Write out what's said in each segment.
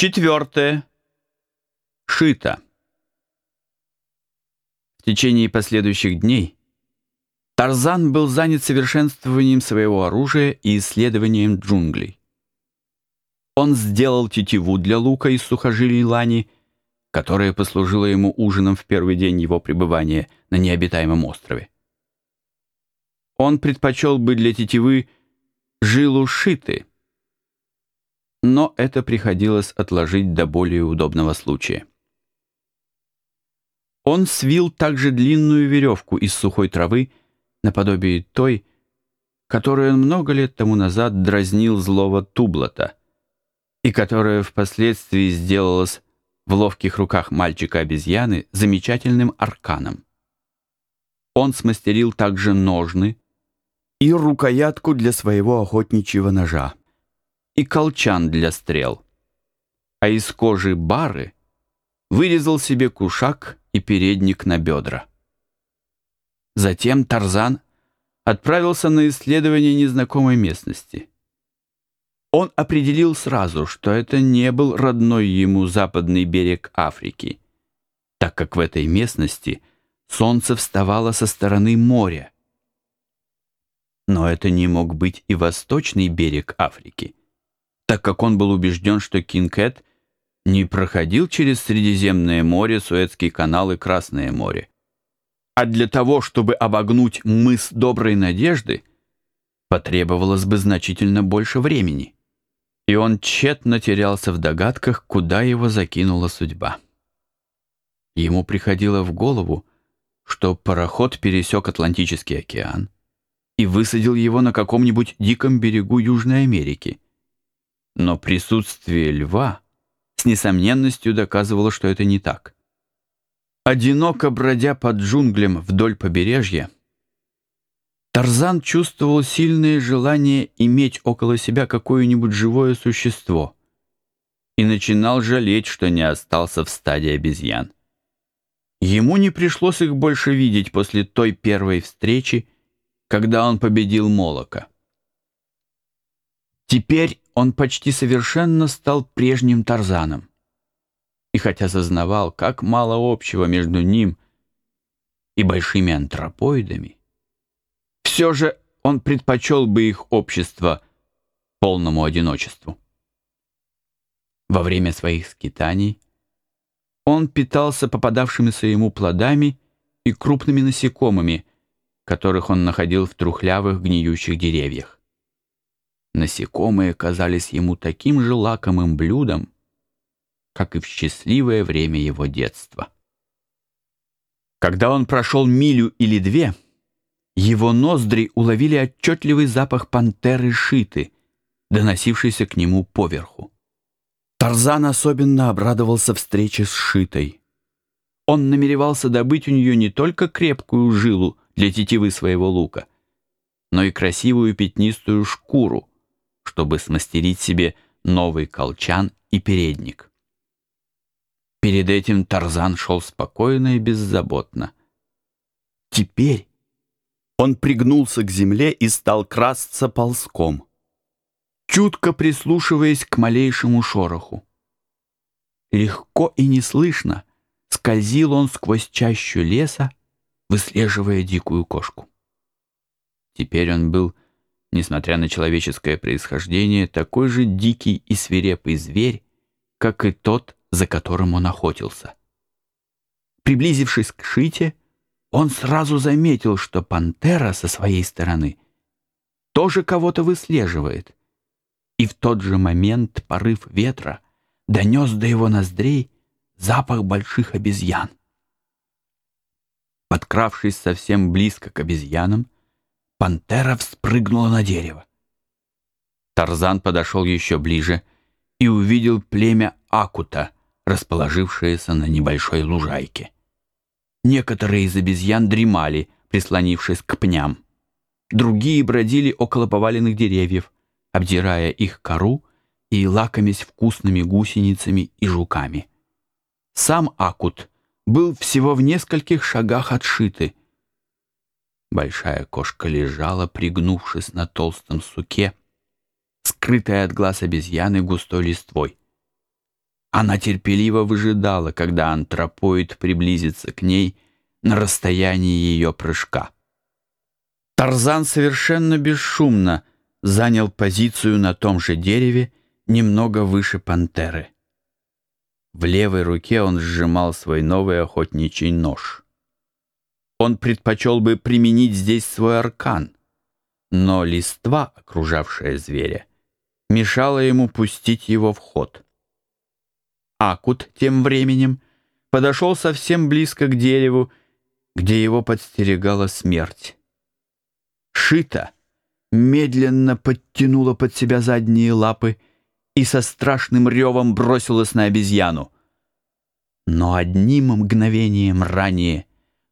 Четвертое. Шито. В течение последующих дней Тарзан был занят совершенствованием своего оружия и исследованием джунглей. Он сделал тетиву для лука из сухожилий лани, которая послужила ему ужином в первый день его пребывания на необитаемом острове. Он предпочел бы для тетивы жилу шиты, но это приходилось отложить до более удобного случая. Он свил также длинную веревку из сухой травы, наподобие той, которую он много лет тому назад дразнил злого Тублата, и которая впоследствии сделалась в ловких руках мальчика-обезьяны замечательным арканом. Он смастерил также ножны и рукоятку для своего охотничьего ножа и колчан для стрел, а из кожи бары вырезал себе кушак и передник на бедра. Затем Тарзан отправился на исследование незнакомой местности. Он определил сразу, что это не был родной ему западный берег Африки, так как в этой местности солнце вставало со стороны моря. Но это не мог быть и восточный берег Африки, так как он был убежден, что Кинкет не проходил через Средиземное море, Суэцкий канал и Красное море. А для того, чтобы обогнуть мыс Доброй Надежды, потребовалось бы значительно больше времени. И он тщетно терялся в догадках, куда его закинула судьба. Ему приходило в голову, что пароход пересек Атлантический океан и высадил его на каком-нибудь диком берегу Южной Америки — но присутствие льва с несомненностью доказывало, что это не так. Одиноко бродя под джунглям вдоль побережья, Тарзан чувствовал сильное желание иметь около себя какое-нибудь живое существо и начинал жалеть, что не остался в стадии обезьян. Ему не пришлось их больше видеть после той первой встречи, когда он победил Молока. Теперь он почти совершенно стал прежним Тарзаном. И хотя сознавал, как мало общего между ним и большими антропоидами, все же он предпочел бы их общество полному одиночеству. Во время своих скитаний он питался попадавшимися ему плодами и крупными насекомыми, которых он находил в трухлявых гниющих деревьях. Насекомые казались ему таким же лакомым блюдом, как и в счастливое время его детства. Когда он прошел милю или две, его ноздри уловили отчетливый запах пантеры шиты, доносившийся к нему поверху. Тарзан особенно обрадовался встрече с шитой. Он намеревался добыть у нее не только крепкую жилу для тетивы своего лука, но и красивую пятнистую шкуру, чтобы смастерить себе новый колчан и передник. Перед этим Тарзан шел спокойно и беззаботно. Теперь он пригнулся к земле и стал красться ползком, чутко прислушиваясь к малейшему шороху. Легко и неслышно скользил он сквозь чащу леса, выслеживая дикую кошку. Теперь он был несмотря на человеческое происхождение, такой же дикий и свирепый зверь, как и тот, за которым он охотился. Приблизившись к Шите, он сразу заметил, что пантера со своей стороны тоже кого-то выслеживает, и в тот же момент порыв ветра донес до его ноздрей запах больших обезьян. Подкравшись совсем близко к обезьянам, Пантера вспрыгнула на дерево. Тарзан подошел еще ближе и увидел племя Акута, расположившееся на небольшой лужайке. Некоторые из обезьян дремали, прислонившись к пням. Другие бродили около поваленных деревьев, обдирая их кору и лакомясь вкусными гусеницами и жуками. Сам Акут был всего в нескольких шагах от Шиты, Большая кошка лежала, пригнувшись на толстом суке, скрытая от глаз обезьяны густой листвой. Она терпеливо выжидала, когда антропоид приблизится к ней на расстоянии ее прыжка. Тарзан совершенно бесшумно занял позицию на том же дереве, немного выше пантеры. В левой руке он сжимал свой новый охотничий нож. Он предпочел бы применить здесь свой аркан, но листва, окружавшая зверя, мешала ему пустить его в ход. Акут тем временем подошел совсем близко к дереву, где его подстерегала смерть. Шита медленно подтянула под себя задние лапы и со страшным ревом бросилась на обезьяну. Но одним мгновением ранее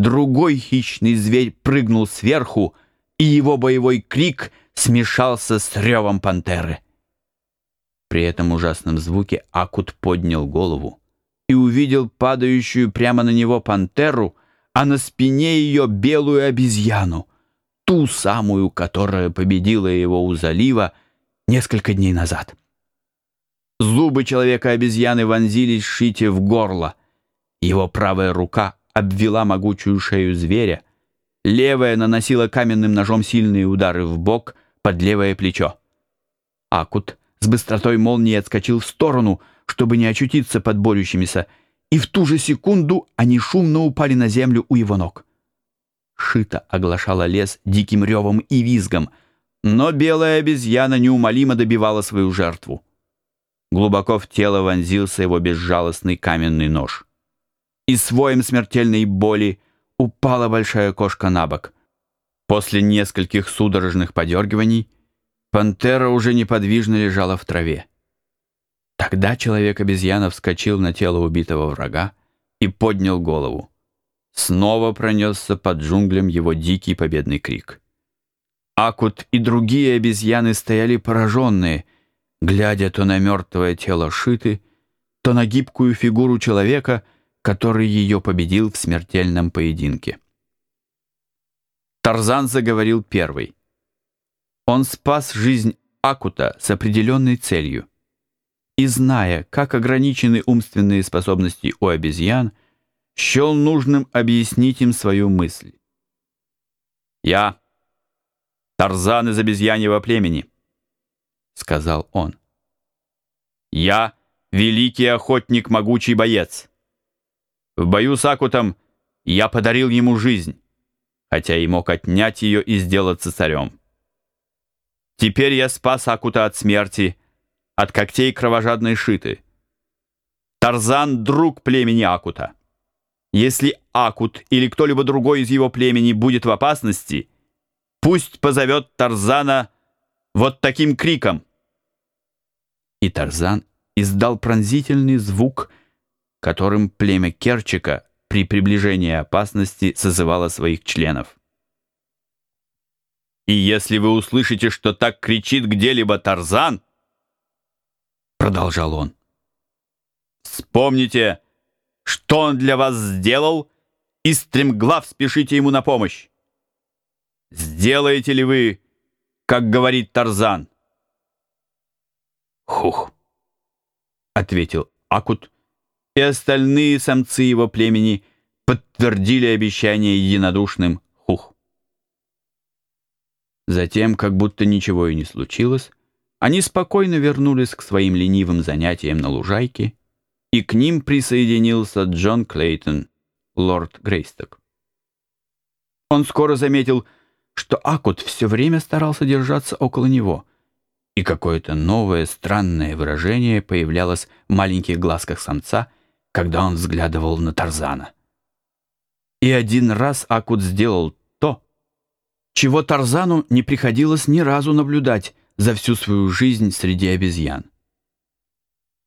другой хищный зверь прыгнул сверху, и его боевой крик смешался с ревом пантеры. При этом ужасном звуке Акут поднял голову и увидел падающую прямо на него пантеру, а на спине ее белую обезьяну, ту самую, которая победила его у залива несколько дней назад. Зубы человека-обезьяны вонзились Шите в горло. Его правая рука обвела могучую шею зверя, левая наносила каменным ножом сильные удары в бок под левое плечо. Акут с быстротой молнии отскочил в сторону, чтобы не очутиться под борющимися, и в ту же секунду они шумно упали на землю у его ног. Шита оглашала лес диким ревом и визгом, но белая обезьяна неумолимо добивала свою жертву. Глубоко в тело вонзился его безжалостный каменный нож. И своим смертельной боли упала большая кошка на бок. После нескольких судорожных подергиваний пантера уже неподвижно лежала в траве. Тогда человек-обезьяна вскочил на тело убитого врага и поднял голову. Снова пронесся под джунглям его дикий победный крик. Акут и другие обезьяны стояли пораженные — глядя то на мертвое тело Шиты, то на гибкую фигуру человека, который ее победил в смертельном поединке. Тарзан заговорил первый. Он спас жизнь Акута с определенной целью. И зная, как ограничены умственные способности у обезьян, счел нужным объяснить им свою мысль. «Я, Тарзан из обезьяньего племени, сказал он. «Я — великий охотник, могучий боец. В бою с Акутом я подарил ему жизнь, хотя и мог отнять ее и сделаться царем. Теперь я спас Акута от смерти, от когтей кровожадной шиты. Тарзан — друг племени Акута. Если Акут или кто-либо другой из его племени будет в опасности, пусть позовет Тарзана вот таким криком — и Тарзан издал пронзительный звук, которым племя Керчика при приближении опасности созывало своих членов. «И если вы услышите, что так кричит где-либо Тарзан, — продолжал он, — вспомните, что он для вас сделал, и стремглав спешите ему на помощь. Сделаете ли вы, как говорит Тарзан?» «Хух!» — ответил Акут, и остальные самцы его племени подтвердили обещание единодушным «хух». Затем, как будто ничего и не случилось, они спокойно вернулись к своим ленивым занятиям на лужайке, и к ним присоединился Джон Клейтон, лорд Грейсток. Он скоро заметил, что Акут все время старался держаться около него — и какое-то новое странное выражение появлялось в маленьких глазках самца, когда он взглядывал на Тарзана. И один раз Акут сделал то, чего Тарзану не приходилось ни разу наблюдать за всю свою жизнь среди обезьян.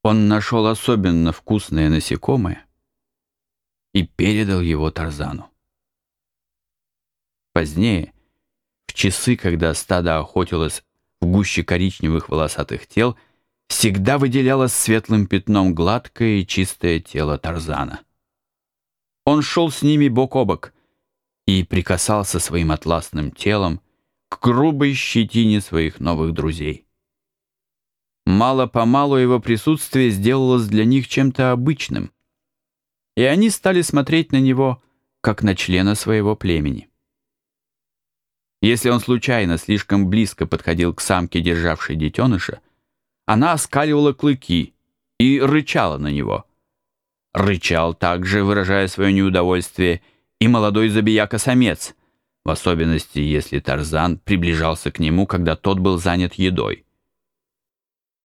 Он нашел особенно вкусное насекомое и передал его Тарзану. Позднее, в часы, когда стадо охотилось в гуще коричневых волосатых тел всегда выделялось светлым пятном гладкое и чистое тело Тарзана. Он шел с ними бок о бок и прикасался своим атласным телом к грубой щетине своих новых друзей. Мало-помалу его присутствие сделалось для них чем-то обычным, и они стали смотреть на него, как на члена своего племени. Если он случайно слишком близко подходил к самке, державшей детеныша, она оскаливала клыки и рычала на него. Рычал также, выражая свое неудовольствие, и молодой забияка-самец, в особенности, если Тарзан приближался к нему, когда тот был занят едой.